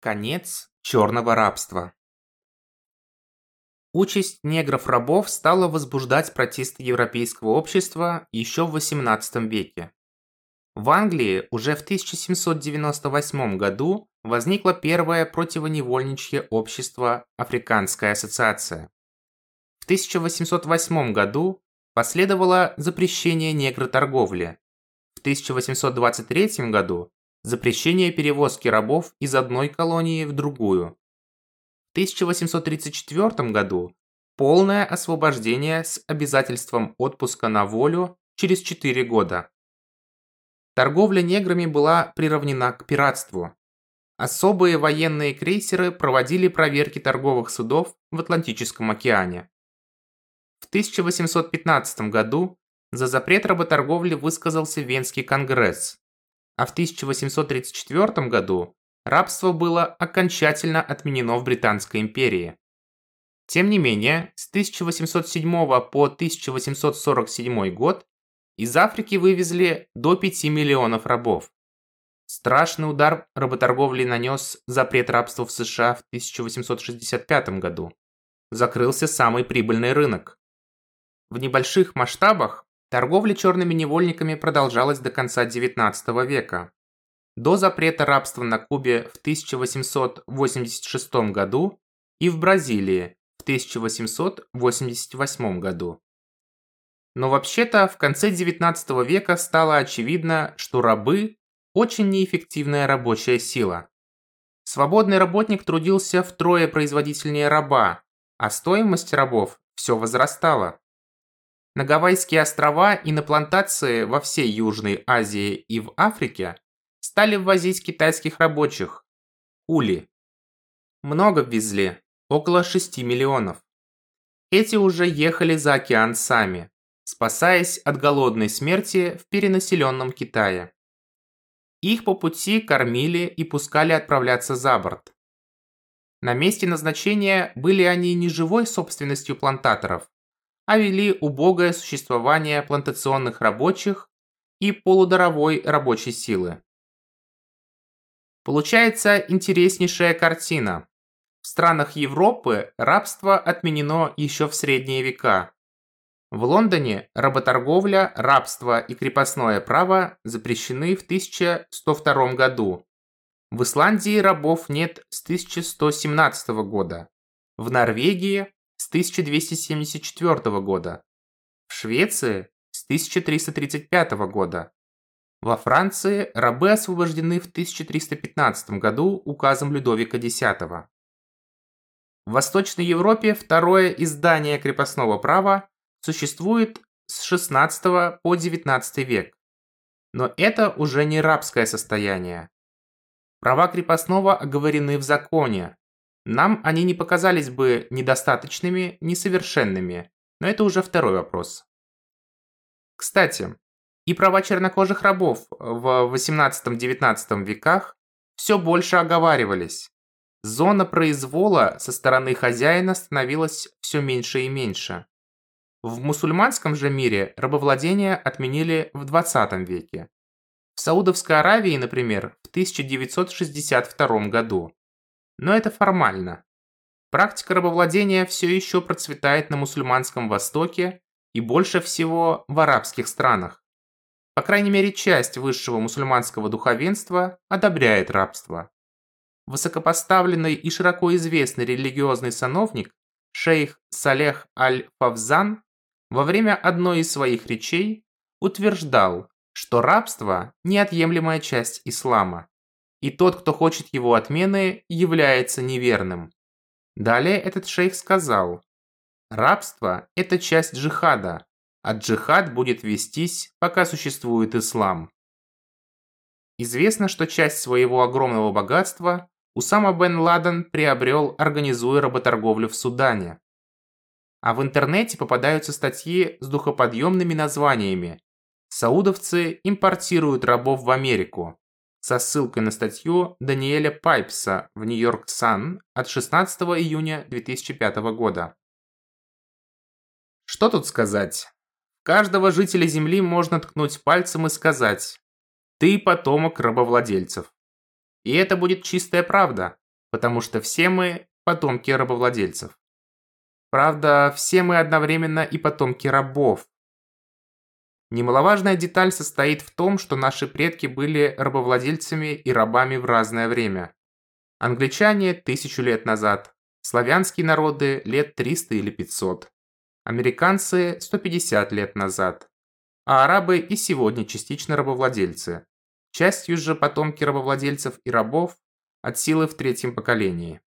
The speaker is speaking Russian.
Конец черного рабства. Участь негров-рабов стала возбуждать протесты европейского общества еще в XVIII веке. В Англии уже в 1798 году возникло первое противоневольничье общество Африканская ассоциация. В 1808 году последовало запрещение негроторговли. В 1823 году запрещение перевозки рабов из одной колонии в другую. В 1834 году полное освобождение с обязательством отпуска на волю через 4 года. Торговля неграми была приравнена к пиратству. Особые военные крейсеры проводили проверки торговых судов в Атлантическом океане. В 1815 году за запрет работорговли высказался Венский конгресс, а в 1834 году рабство было окончательно отменено в Британской империи. Тем не менее, с 1807 по 1847 год из Африки вывезли до 5 миллионов рабов. Страшный удар работорговли нанес запрет рабства в США в 1865 году. Закрылся самый прибыльный рынок. В небольших масштабах Торговля черными невольниками продолжалась до конца XIX века. До запрета рабства на Кубе в 1886 году и в Бразилии в 1888 году. Но вообще-то в конце XIX века стало очевидно, что рабы – очень неэффективная рабочая сила. Свободный работник трудился втрое производительнее раба, а стоимость рабов все возрастала. На Гавайские острова и на плантации во всей Южной Азии и в Африке стали ввозить китайских рабочих – ули. Много везли, около 6 миллионов. Эти уже ехали за океан сами, спасаясь от голодной смерти в перенаселенном Китае. Их по пути кормили и пускали отправляться за борт. На месте назначения были они не живой собственностью плантаторов, а вели убогое существование плантационных рабочих и полудоровой рабочей силы. Получается интереснейшая картина. В странах Европы рабство отменено еще в средние века. В Лондоне работорговля, рабство и крепостное право запрещены в 1102 году. В Исландии рабов нет с 1117 года. В Норвегии с 1274 года, в Швеции с 1335 года. Во Франции рабы освобождены в 1315 году указом Людовика X. В Восточной Европе второе издание крепостного права существует с 16 по 19 век. Но это уже не рабское состояние. Права крепостного оговорены в законе, нам они не показались бы недостаточными, несовершенными, но это уже второй вопрос. Кстати, и права чернокожих рабов в 18-19 веках все больше оговаривались. Зона произвола со стороны хозяина становилась все меньше и меньше. В мусульманском же мире рабовладение отменили в 20 веке. В Саудовской Аравии, например, в 1962 году. Но это формально. Практика рабовладения все еще процветает на мусульманском Востоке и больше всего в арабских странах. По крайней мере, часть высшего мусульманского духовенства одобряет рабство. Высокопоставленный и широко известный религиозный сановник шейх Салех аль-Фавзан во время одной из своих речей утверждал, что рабство – неотъемлемая часть ислама и тот, кто хочет его отмены, является неверным. Далее этот шейх сказал, рабство – это часть джихада, а джихад будет вестись, пока существует ислам. Известно, что часть своего огромного богатства Усама бен Ладен приобрел, организуя работорговлю в Судане. А в интернете попадаются статьи с духоподъемными названиями «Саудовцы импортируют рабов в Америку», со ссылкой на статью Даниэля Пайпса в Нью-Йорк Сан от 16 июня 2005 года. Что тут сказать? Каждого жителя Земли можно ткнуть пальцем и сказать «Ты потомок рабовладельцев». И это будет чистая правда. потому что все мы потомки рабовладельцев. Правда, все мы одновременно и потомки рабов. Немаловажная деталь состоит в том, что наши предки были рабовладельцами и рабами в разное время. Англичане – тысячу лет назад, славянские народы – лет 300 или 500, американцы – 150 лет назад, а арабы и сегодня частично рабовладельцы. Частью же потомки рабовладельцев и рабов от силы в третьем поколении.